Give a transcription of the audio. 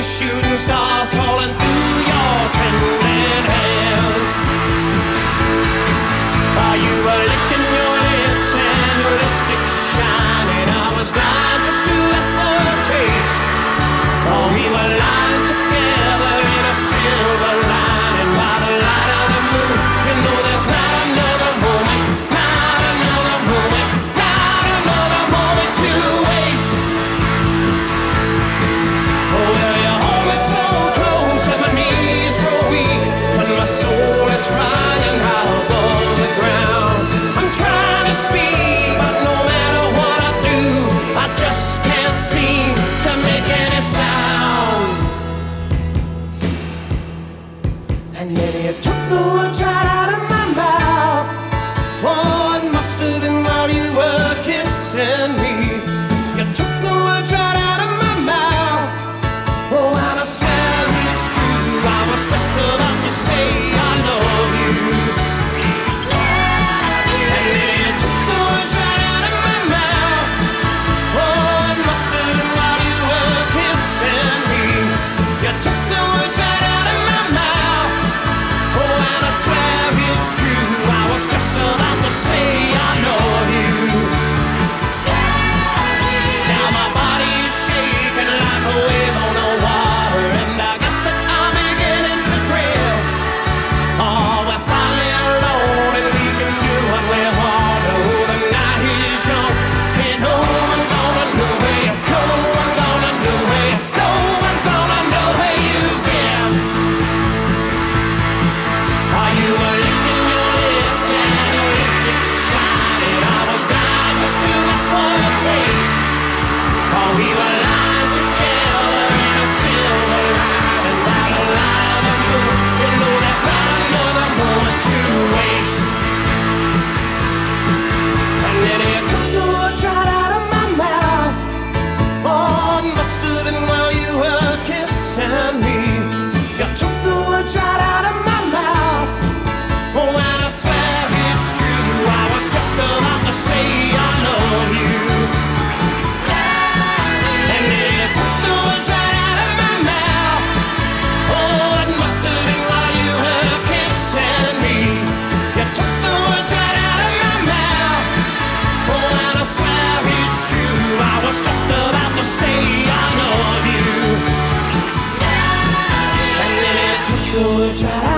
the shooting stars falling through your trembling hands. Are you a licking? try